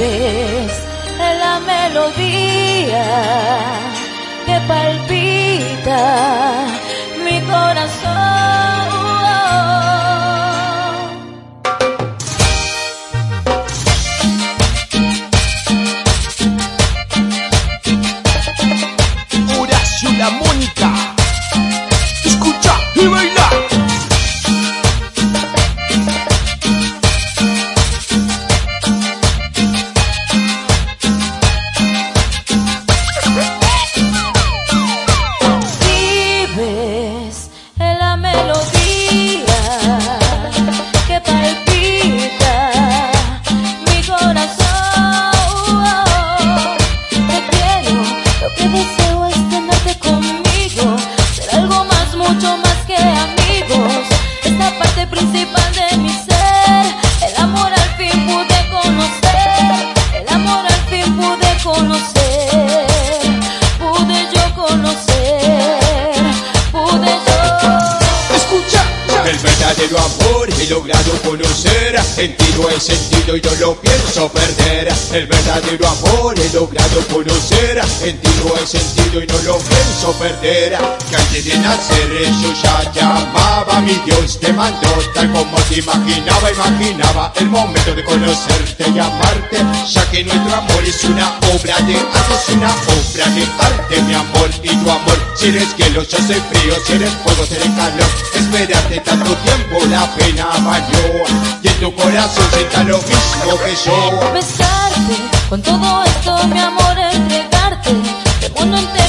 En la melodía El verdadero amor he logrado conocer. En ti no he sentido y no lo pienso perder. El verdadero amor he logrado conocer. En ti no he sentido y no lo pienso perder. Que antes de nacer yo ya llamaba mi Dios. Te mandó tal como te imaginaba Imaginaba el momento de conocerte y amarte. Ya que nuestro amor es una obra de arte una obra de arte mi amor y tu amor Si eres hielo yo soy frío Si eres fuego seré calor Esperarte tanto tiempo la pena valió Y en tu corazón sienta lo mismo que yo besarte, con todo esto mi amor entregarte. El mundo entero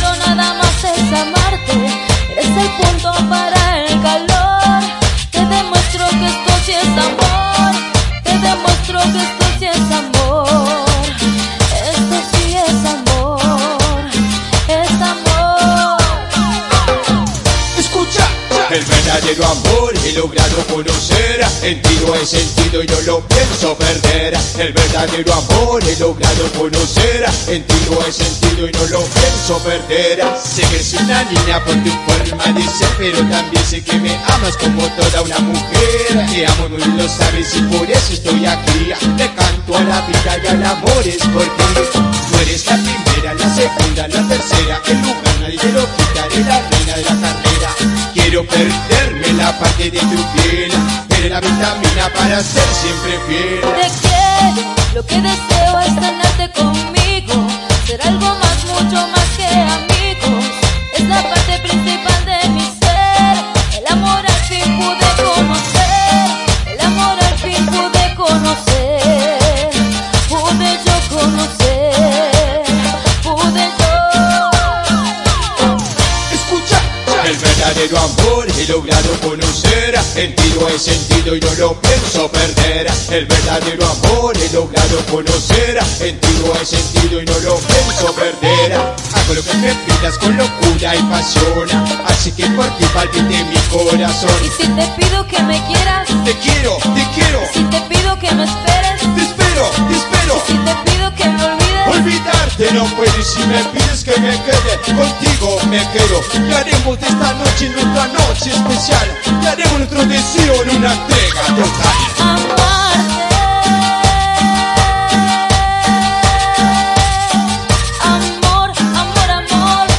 verdadero amor he logrado conocer. En ti lo he sentido y no lo pienso perder. El verdadero amor he logrado conocer. En ti lo he sentido y no lo pienso perder. Sé que es una niña por tu forma de ser Pero también sé que me amas como toda una mujer. Te amo y lo sabes y por eso estoy aquí. Te canto a la vida y al amor es por ti Tú eres la primera, la segunda, la tercera. El lugar nadie lo quitaré, la reina de la carrera. Quiero perderme la vitamina para ser siempre fiel Te quiero, lo que deseo es tenerte conmigo, ser algo más, mucho más que amigos. Es la parte principal de mi ser. El amor al fin pude conocer, el amor al fin pude conocer, pude yo conocer, pude yo. Escucha. El verdadero amor he logrado conocer En ti lo he sentido y no lo pienso perder. El verdadero amor he logrado conocer. En ti lo he sentido y no lo pienso perder. Hago lo que me pidas con locura y pasión. Así que por ti palpite mi corazón. Y si te pido que me quieras, Te quiero, te quiero, te lo puedo si me pides que me quede contigo me quedo y haremos de esta noche nuestra noche especial y haremos nuestro deseo en una entrega total Amor.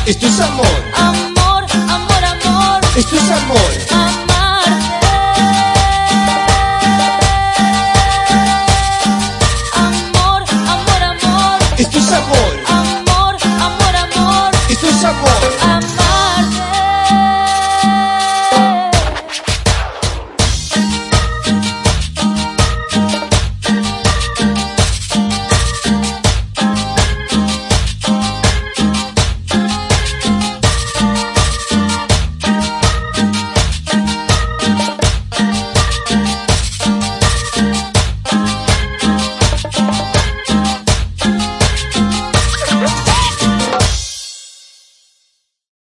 Esto es amor. Amor, amor, amor. Esto es amor. amor.